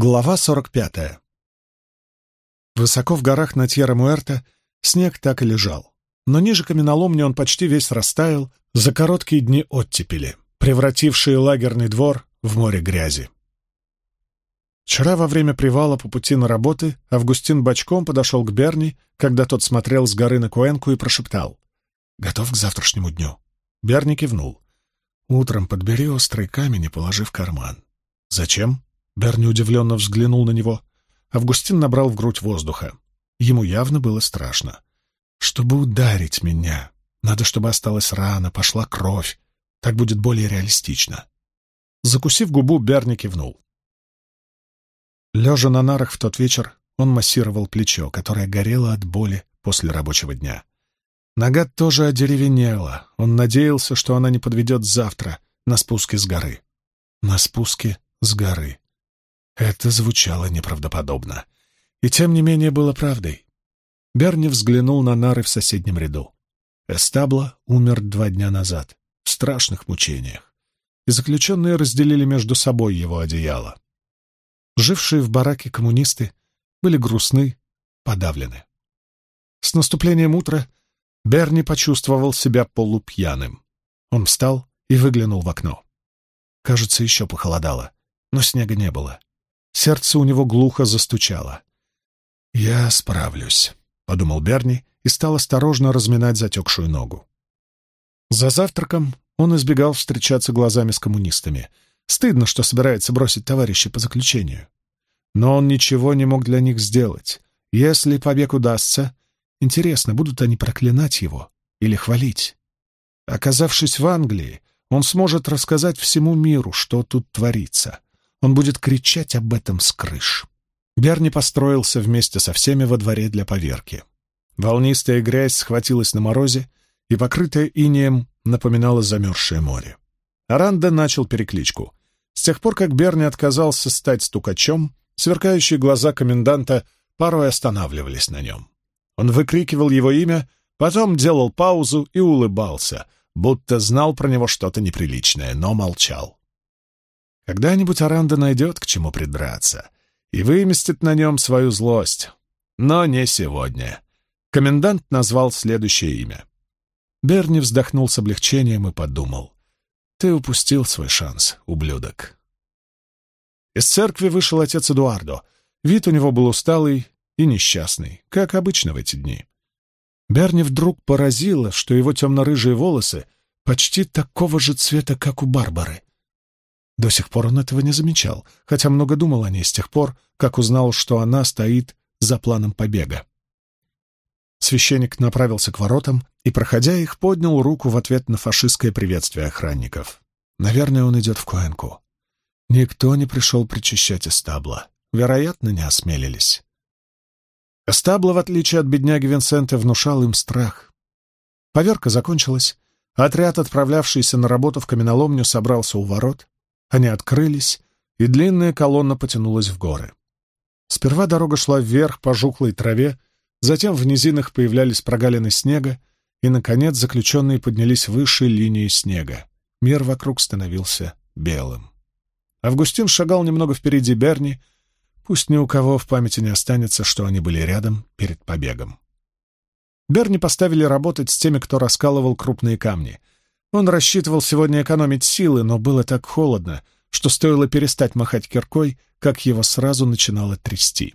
Глава 45. Высоко в горах на Тьерра-Муэрте снег так и лежал, но ниже каменоломни он почти весь растаял за короткие дни оттепели, превратившие лагерный двор в море грязи. Вчера во время привала по пути на работы Августин бочком подошел к Берни, когда тот смотрел с горы на Куэнку и прошептал «Готов к завтрашнему дню?» Берни кивнул. «Утром подбери острый камень и положи в карман». «Зачем?» Берни удивленно взглянул на него. Августин набрал в грудь воздуха. Ему явно было страшно. «Чтобы ударить меня, надо, чтобы осталась рана, пошла кровь. Так будет более реалистично». Закусив губу, Берни кивнул. Лежа на нарах в тот вечер, он массировал плечо, которое горело от боли после рабочего дня. Нога тоже одеревенела. Он надеялся, что она не подведет завтра на спуске с горы. На спуске с горы. Это звучало неправдоподобно. И тем не менее было правдой. Берни взглянул на нары в соседнем ряду. Эстабло умер два дня назад, в страшных мучениях, и заключенные разделили между собой его одеяло. Жившие в бараке коммунисты были грустны, подавлены. С наступлением утра Берни почувствовал себя полупьяным. Он встал и выглянул в окно. Кажется, еще похолодало, но снега не было. Сердце у него глухо застучало. «Я справлюсь», — подумал Берни и стал осторожно разминать затекшую ногу. За завтраком он избегал встречаться глазами с коммунистами. Стыдно, что собирается бросить товарища по заключению. Но он ничего не мог для них сделать. Если побег удастся, интересно, будут они проклинать его или хвалить. Оказавшись в Англии, он сможет рассказать всему миру, что тут творится. Он будет кричать об этом с крыш. Берни построился вместе со всеми во дворе для поверки. Волнистая грязь схватилась на морозе, и, покрытая инеем, напоминала замерзшее море. Аранда начал перекличку. С тех пор, как Берни отказался стать стукачом, сверкающие глаза коменданта порой останавливались на нем. Он выкрикивал его имя, потом делал паузу и улыбался, будто знал про него что-то неприличное, но молчал. Когда-нибудь Аранда найдет к чему придраться и выместит на нем свою злость. Но не сегодня. Комендант назвал следующее имя. Берни вздохнул с облегчением и подумал. «Ты упустил свой шанс, ублюдок». Из церкви вышел отец Эдуардо. Вид у него был усталый и несчастный, как обычно в эти дни. Берни вдруг поразило, что его темно-рыжие волосы почти такого же цвета, как у Барбары. До сих пор он этого не замечал, хотя много думал о ней с тех пор, как узнал, что она стоит за планом побега. Священник направился к воротам и, проходя их, поднял руку в ответ на фашистское приветствие охранников. Наверное, он идет в Куэнку. Никто не пришел причащать эстабла. Вероятно, не осмелились. Эстабло, в отличие от бедняги Винсента, внушал им страх. Поверка закончилась. Отряд, отправлявшийся на работу в каменоломню, собрался у ворот. Они открылись, и длинная колонна потянулась в горы. Сперва дорога шла вверх по жухлой траве, затем в низинах появлялись прогалины снега, и, наконец, заключенные поднялись выше линии снега. Мир вокруг становился белым. Августин шагал немного впереди Берни, пусть ни у кого в памяти не останется, что они были рядом перед побегом. Берни поставили работать с теми, кто раскалывал крупные камни — он рассчитывал сегодня экономить силы, но было так холодно, что стоило перестать махать киркой, как его сразу начинало трясти.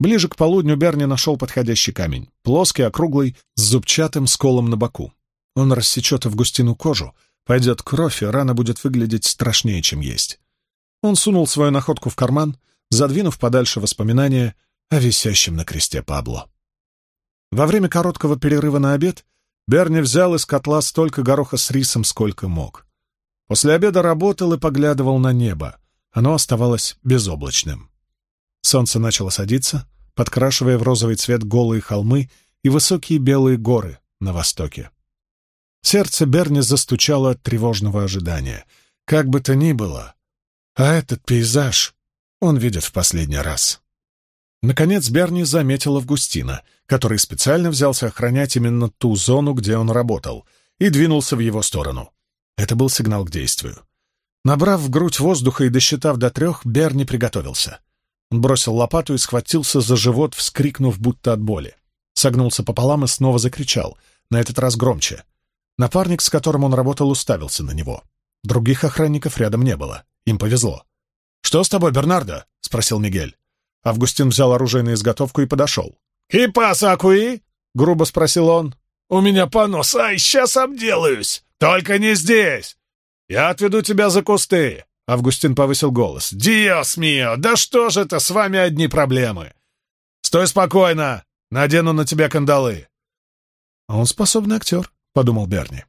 Ближе к полудню Берни нашел подходящий камень, плоский, округлый, с зубчатым сколом на боку. Он рассечет Августину кожу, пойдет кровь, и рана будет выглядеть страшнее, чем есть. Он сунул свою находку в карман, задвинув подальше воспоминания о висящем на кресте Пабло. Во время короткого перерыва на обед Берни взял из котла столько гороха с рисом, сколько мог. После обеда работал и поглядывал на небо. Оно оставалось безоблачным. Солнце начало садиться, подкрашивая в розовый цвет голые холмы и высокие белые горы на востоке. Сердце Берни застучало от тревожного ожидания. Как бы то ни было, а этот пейзаж он видит в последний раз. Наконец Берни заметил Августина, который специально взялся охранять именно ту зону, где он работал, и двинулся в его сторону. Это был сигнал к действию. Набрав в грудь воздуха и досчитав до трех, Берни приготовился. Он бросил лопату и схватился за живот, вскрикнув будто от боли. Согнулся пополам и снова закричал, на этот раз громче. Напарник, с которым он работал, уставился на него. Других охранников рядом не было. Им повезло. «Что с тобой, Бернардо?» — спросил Мигель. Августин взял оружие на изготовку и подошел. «И пасакуи?» — грубо спросил он. «У меня понос, ай, сейчас обделаюсь! Только не здесь! Я отведу тебя за кусты!» Августин повысил голос. «Диос мио! Да что же это, с вами одни проблемы! Стой спокойно! Надену на тебя кандалы!» «А он способный актер», — подумал Берни.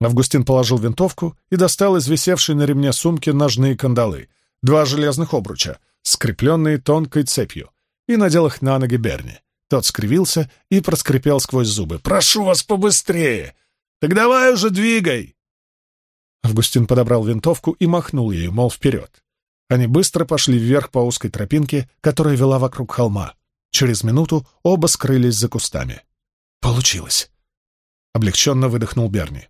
Августин положил винтовку и достал из висевшей на ремне сумки ножные кандалы, два железных обруча, скрепленные тонкой цепью, и надел их на ноги Берни. Тот скривился и проскрипел сквозь зубы. «Прошу вас побыстрее! Так давай уже двигай!» Августин подобрал винтовку и махнул ею, мол, вперед. Они быстро пошли вверх по узкой тропинке, которая вела вокруг холма. Через минуту оба скрылись за кустами. «Получилось!» — облегченно выдохнул Берни.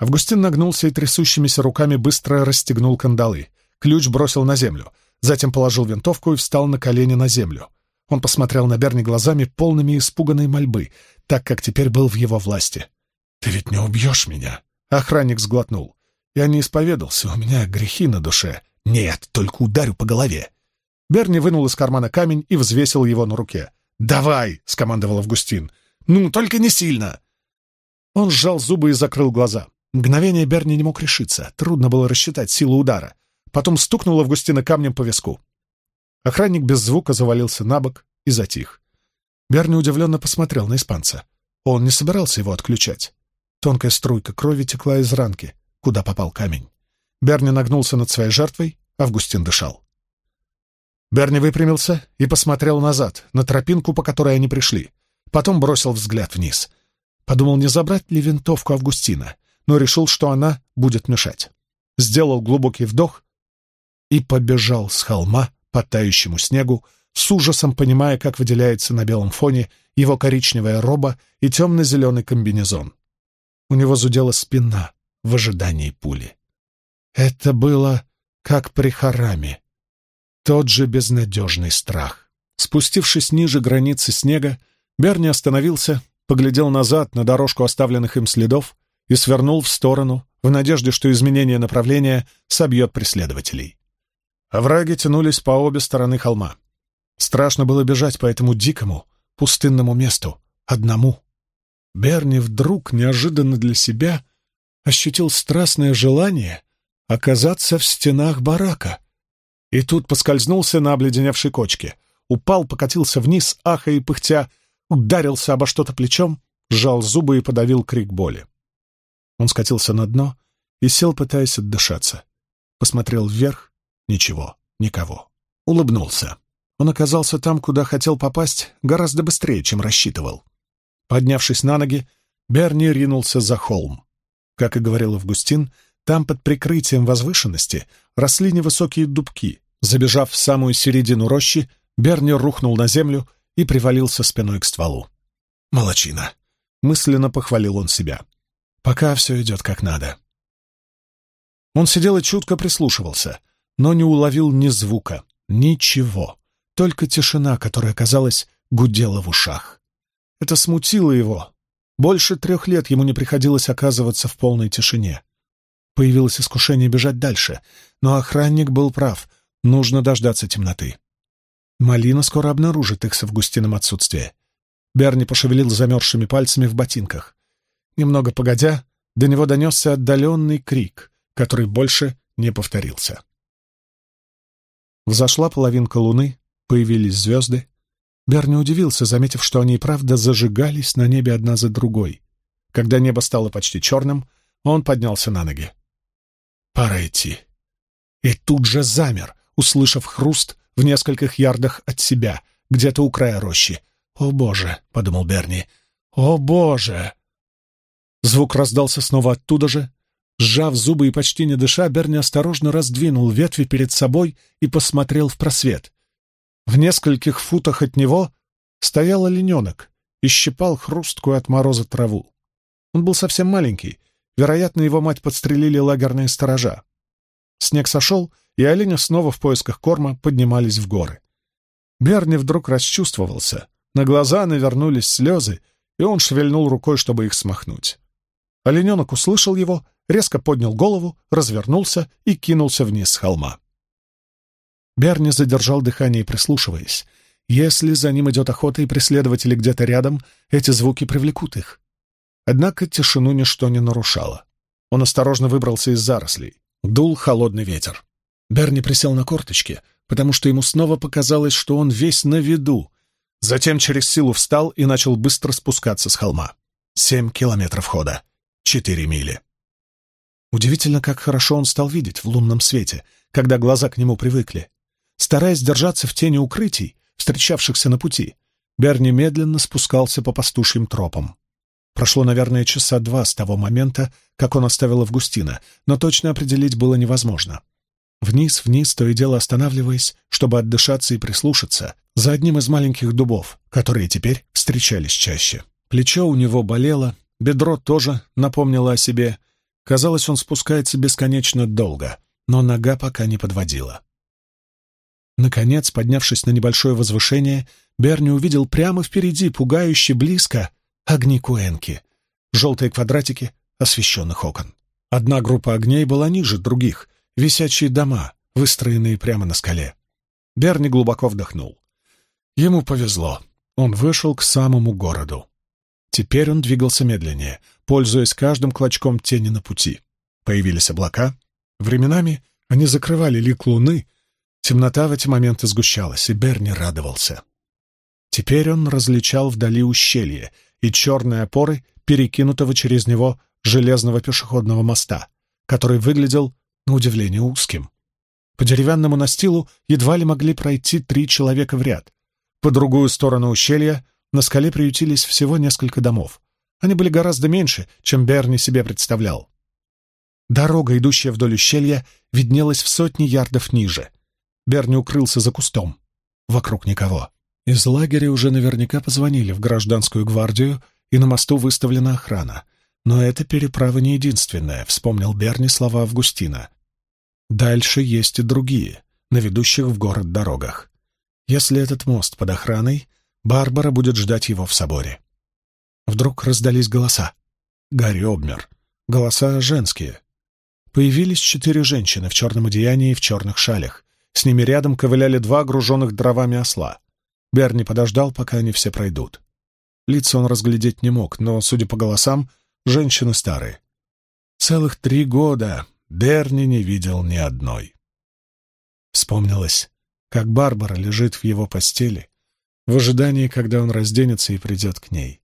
Августин нагнулся и трясущимися руками быстро расстегнул кандалы. Ключ бросил на землю, затем положил винтовку и встал на колени на землю. Он посмотрел на Берни глазами, полными испуганной мольбы, так как теперь был в его власти. «Ты ведь не убьешь меня?» Охранник сглотнул. «Я не исповедался, у меня грехи на душе». «Нет, только ударю по голове». Берни вынул из кармана камень и взвесил его на руке. «Давай!» — скомандовал Августин. «Ну, только не сильно!» Он сжал зубы и закрыл глаза. Мгновение Берни не мог решиться. Трудно было рассчитать силу удара. Потом стукнул Августина камнем по виску. Охранник без звука завалился на бок и затих. Берни удивленно посмотрел на испанца. Он не собирался его отключать. Тонкая струйка крови текла из ранки, куда попал камень. Берни нагнулся над своей жертвой, Августин дышал. Берни выпрямился и посмотрел назад, на тропинку, по которой они пришли. Потом бросил взгляд вниз. Подумал, не забрать ли винтовку Августина, но решил, что она будет мешать. Сделал глубокий вдох и побежал с холма по тающему снегу, с ужасом понимая, как выделяется на белом фоне его коричневая роба и темно-зеленый комбинезон. У него зудела спина в ожидании пули. Это было как при хараме. Тот же безнадежный страх. Спустившись ниже границы снега, Берни остановился, поглядел назад на дорожку оставленных им следов и свернул в сторону, в надежде, что изменение направления собьет преследователей. Овраги тянулись по обе стороны холма. Страшно было бежать по этому дикому, пустынному месту, одному. Берни вдруг, неожиданно для себя, ощутил страстное желание оказаться в стенах барака. И тут поскользнулся на обледеневшей кочке, упал, покатился вниз, ахая и пыхтя, ударился обо что-то плечом, сжал зубы и подавил крик боли. Он скатился на дно и сел, пытаясь отдышаться. Посмотрел вверх Ничего, никого. Улыбнулся. Он оказался там, куда хотел попасть, гораздо быстрее, чем рассчитывал. Поднявшись на ноги, Берни ринулся за холм. Как и говорил Августин, там под прикрытием возвышенности росли невысокие дубки. Забежав в самую середину рощи, Берни рухнул на землю и привалился спиной к стволу. «Молодчина!» — мысленно похвалил он себя. «Пока все идет как надо». Он сидел и чутко прислушивался — но не уловил ни звука, ничего, только тишина, которая, казалось, гудела в ушах. Это смутило его. Больше трех лет ему не приходилось оказываться в полной тишине. Появилось искушение бежать дальше, но охранник был прав, нужно дождаться темноты. Малина скоро обнаружит их с Августином отсутствие. Берни пошевелил замерзшими пальцами в ботинках. Немного погодя, до него донесся отдаленный крик, который больше не повторился. Взошла половинка луны, появились звезды. Берни удивился, заметив, что они и правда зажигались на небе одна за другой. Когда небо стало почти черным, он поднялся на ноги. «Пора идти». И тут же замер, услышав хруст в нескольких ярдах от себя, где-то у края рощи. «О, Боже!» — подумал Берни. «О, Боже!» Звук раздался снова оттуда же, Сжав зубы и почти не дыша, Берни осторожно раздвинул ветви перед собой и посмотрел в просвет. В нескольких футах от него стоял олененок и щипал хрусткую от мороза траву. Он был совсем маленький, Вероятно, его мать подстрелили лагерные сторожа. Снег сошел, и олени снова в поисках корма поднимались в горы. Берни вдруг расчувствовался. На глаза навернулись слезы, и он шевельнул рукой, чтобы их смахнуть. Олененок услышал его, резко поднял голову, развернулся и кинулся вниз с холма. Берни задержал дыхание, прислушиваясь. Если за ним идет охота и преследователи где-то рядом, эти звуки привлекут их. Однако тишину ничто не нарушало. Он осторожно выбрался из зарослей. Дул холодный ветер. Берни присел на корточки, потому что ему снова показалось, что он весь на виду. Затем через силу встал и начал быстро спускаться с холма. Семь километров хода. Четыре мили. Удивительно, как хорошо он стал видеть в лунном свете, когда глаза к нему привыкли. Стараясь держаться в тени укрытий, встречавшихся на пути, Берни медленно спускался по пастушьим тропам. Прошло, наверное, часа два с того момента, как он оставил Августина, но точно определить было невозможно. Вниз, вниз, то и дело останавливаясь, чтобы отдышаться и прислушаться, за одним из маленьких дубов, которые теперь встречались чаще. Плечо у него болело, бедро тоже напомнило о себе. Казалось, он спускается бесконечно долго, но нога пока не подводила. Наконец, поднявшись на небольшое возвышение, Берни увидел прямо впереди, пугающе близко, огни Куэнки, желтые квадратики освещенных окон. Одна группа огней была ниже других, висячие дома, выстроенные прямо на скале. Берни глубоко вдохнул. Ему повезло. Он вышел к самому городу. Теперь он двигался медленнее, пользуясь каждым клочком тени на пути. Появились облака. Временами они закрывали лик луны, Темнота в эти моменты сгущалась, и Берни радовался. Теперь он различал вдали ущелье и черные опоры перекинутого через него железного пешеходного моста, который выглядел, на удивление, узким. По деревянному настилу едва ли могли пройти три человека в ряд. По другую сторону ущелья на скале приютились всего несколько домов. Они были гораздо меньше, чем Берни себе представлял. Дорога, идущая вдоль ущелья, виднелась в сотни ярдов ниже. Берни укрылся за кустом. Вокруг никого. Из лагеря уже наверняка позвонили в гражданскую гвардию, и на мосту выставлена охрана. Но эта переправа не единственная, вспомнил Берни слова Августина. Дальше есть и другие, на ведущих в город дорогах. Если этот мост под охраной, Барбара будет ждать его в соборе. Вдруг раздались голоса. Гарри обмер. Голоса женские. Появились четыре женщины в черном одеянии и в черных шалях. С ними рядом ковыляли два груженных дровами осла. Берни подождал, пока они все пройдут. Лица он разглядеть не мог, но, судя по голосам, женщины старые. Целых три года Берни не видел ни одной. Вспомнилось, как Барбара лежит в его постели, в ожидании, когда он разденется и придет к ней.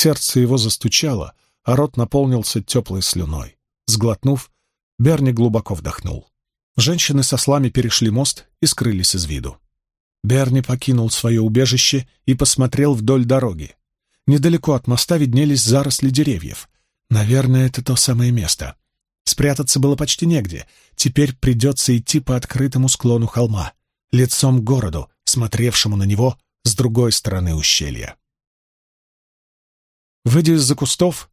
Сердце его застучало, а рот наполнился теплой слюной. Сглотнув, Берни глубоко вдохнул. Женщины со слами перешли мост и скрылись из виду. Берни покинул свое убежище и посмотрел вдоль дороги. Недалеко от моста виднелись заросли деревьев. Наверное, это то самое место. Спрятаться было почти негде. Теперь придется идти по открытому склону холма, лицом к городу, смотревшему на него с другой стороны ущелья. Выйдя из-за кустов,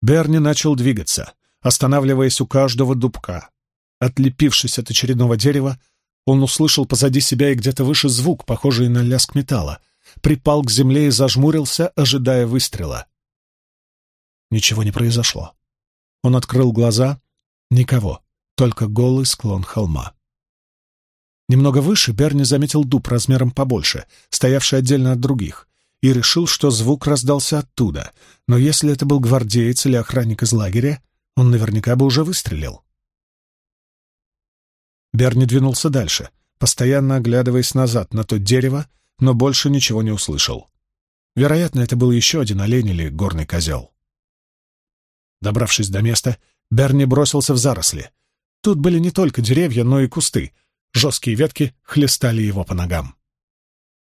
Берни начал двигаться, останавливаясь у каждого дубка, Отлепившись от очередного дерева, он услышал позади себя и где-то выше звук, похожий на лязг металла, припал к земле и зажмурился, ожидая выстрела. Ничего не произошло. Он открыл глаза. Никого, только голый склон холма. Немного выше Берни заметил дуб размером побольше, стоявший отдельно от других, и решил, что звук раздался оттуда, но если это был гвардеец или охранник из лагеря, он наверняка бы уже выстрелил. Берни двинулся дальше, постоянно оглядываясь назад на то дерево, но больше ничего не услышал. Вероятно, это был еще один олень или горный козел. Добравшись до места, Берни бросился в заросли. Тут были не только деревья, но и кусты. Жесткие ветки хлестали его по ногам.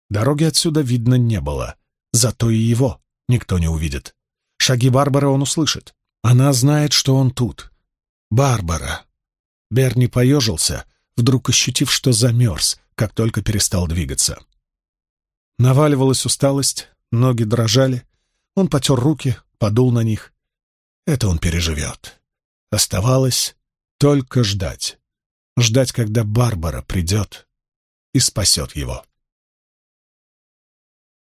Дороги отсюда видно не было, зато и его никто не увидит. Шаги Барбары он услышит. Она знает, что он тут. Барбара. Берни поежился, вдруг ощутив, что замерз, как только перестал двигаться. Наваливалась усталость, ноги дрожали. Он потер руки, подул на них. Это он переживет. Оставалось только ждать. Ждать, когда Барбара придет и спасет его.